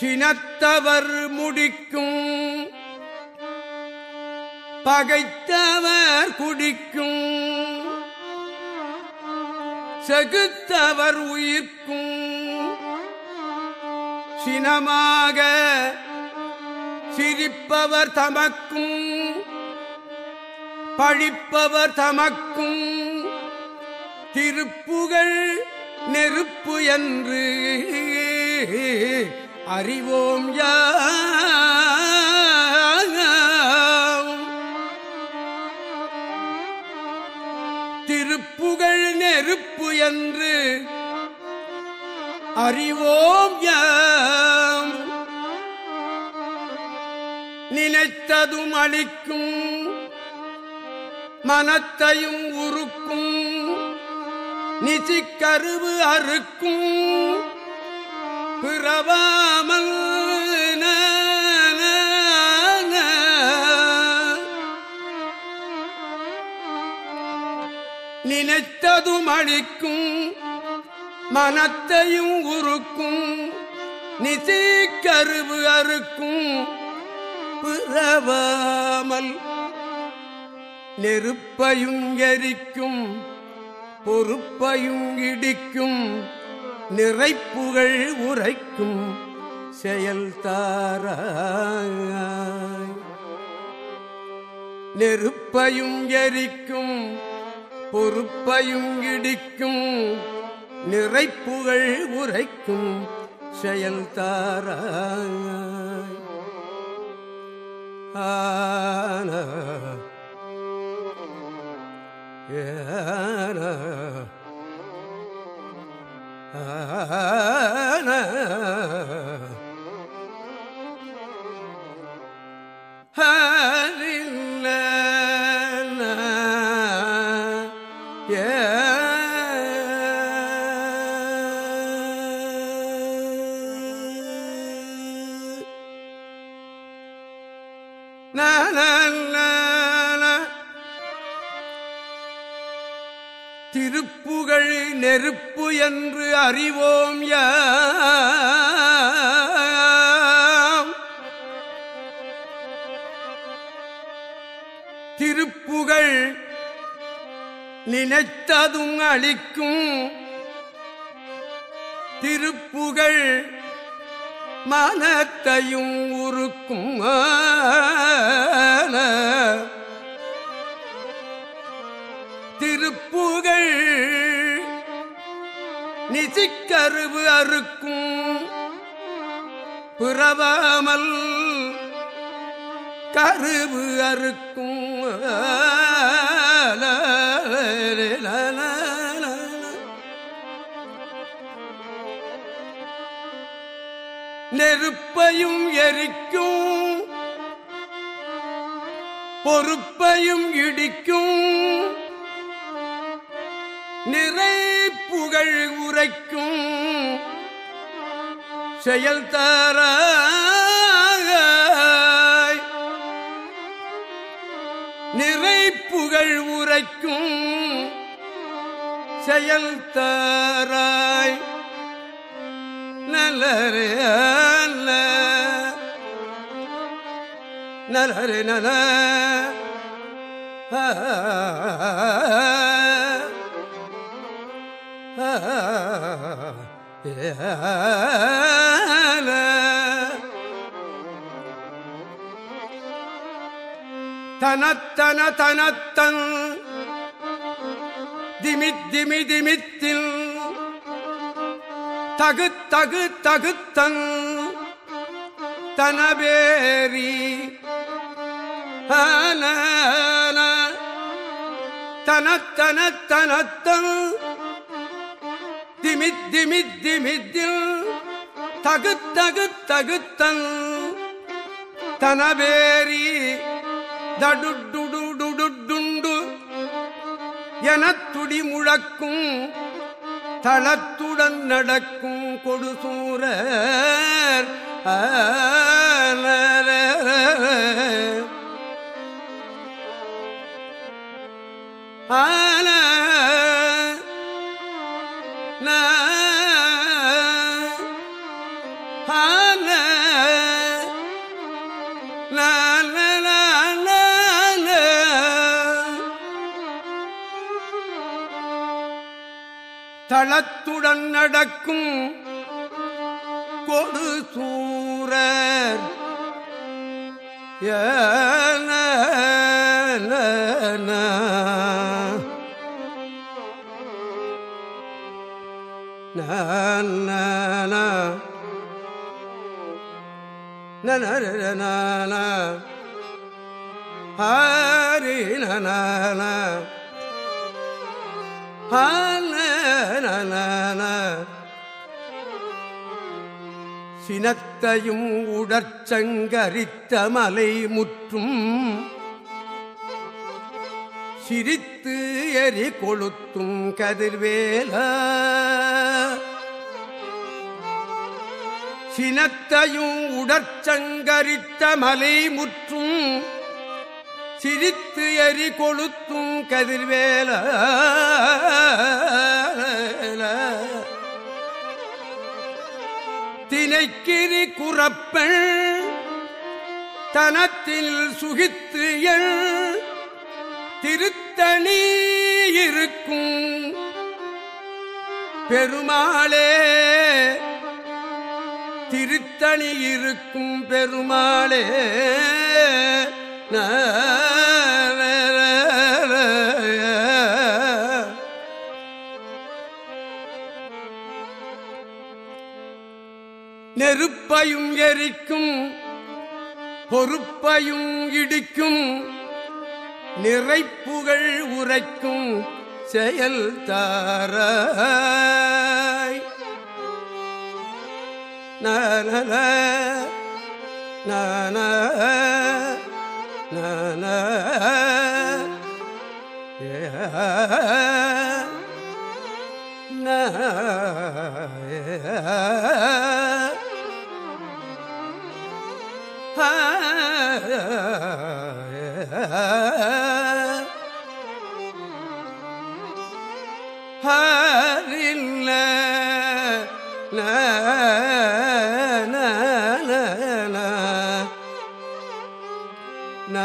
சினத்தவர் முடிக்கும் பகைத்தவர் குடிக்கும் செகுத்தவர் உயிர்க்கும். சினமாக சிரிப்பவர் தமக்கும் பழிப்பவர் தமக்கும். திருப்புகள் நெருப்பு என்று அறிவோம் யார்? புகழ் நெருப்பு என்று அறிவோம் யாம். நினைத்ததும் அளிக்கும் மனத்தையும் உருக்கும் நிச்சிக்கருவு அறுக்கும் பிறவாமல் நினைத்ததும் அழிக்கும் மனத்தையும் உருக்கும் நிசைக்கருவு அறுக்கும் பிறவாமல் நெருப்பையும் எரிக்கும் பொறுப்பையும் இடிக்கும் நிறைப்புகள் உரைக்கும் செயல் தாராய். நெருப்பையும் எரிக்கும் பொறுப்பையும் இடிக்கும் நிறைப்புகள் உரைக்கும் செயல் தாராய் ஆன ஏன நெருப்பு என்று அறிவோம் ய திருப்புகழ் நினைத்ததும் அளிக்கும். திருப்புகழ் மனத்தையும் உருக்கும். திருப்புகழ் நிசிக்கருவு அறுக்கும் புறவாமல் கருவு அறுக்கும். நெருப்பையும் எரிக்கும் பொறுப்பையும் இடிக்கும். நிறை புகழ் உரைக்கும் செயல் தர நிறை புகழ் உரைக்கும் செயல் தராய். நல்லரே அல்ல. நலரே நல. தனத்தன தனத்தன் திமித்திமி திமித்தில் தகு தகு தகுத்தன் தனவேரி தனத்தன தனத்தன் திமித்தி மித்தி மித்தில் தகு தகு தகுத்தன் தனவேரி தடுடுடுடுடுண்டு எனத் துடி முழக்கும் தளத்துடன் நடக்கும் கொடுசூர ஆல தளத்துடன் நடக்கும் கொடு சூரர் ஏன நன ஹரி சினத்தையும் உடற்சங்கரித்த மலை முற்றும் சிரித்து எரி கொளுத்தும் கதிர்வேல. சினத்தையும் உடற்சங்கரித்த மலை முற்றும் சிரித்து எரி கொளுத்தும் கதிர்வேல. தினைக்கிரி குறப்பள் தனத்தில் சுகித்து எள் திருத்தணி இருக்கும் பெருமாளே. திருத்தணி இருக்கும் பெருமாளே. நெருப்பையும் எரிக்கும் பொறுப்பையும் இடிக்கும் நிறைப்புகள் உரைக்கும் செயல் தாராய். நன நன ந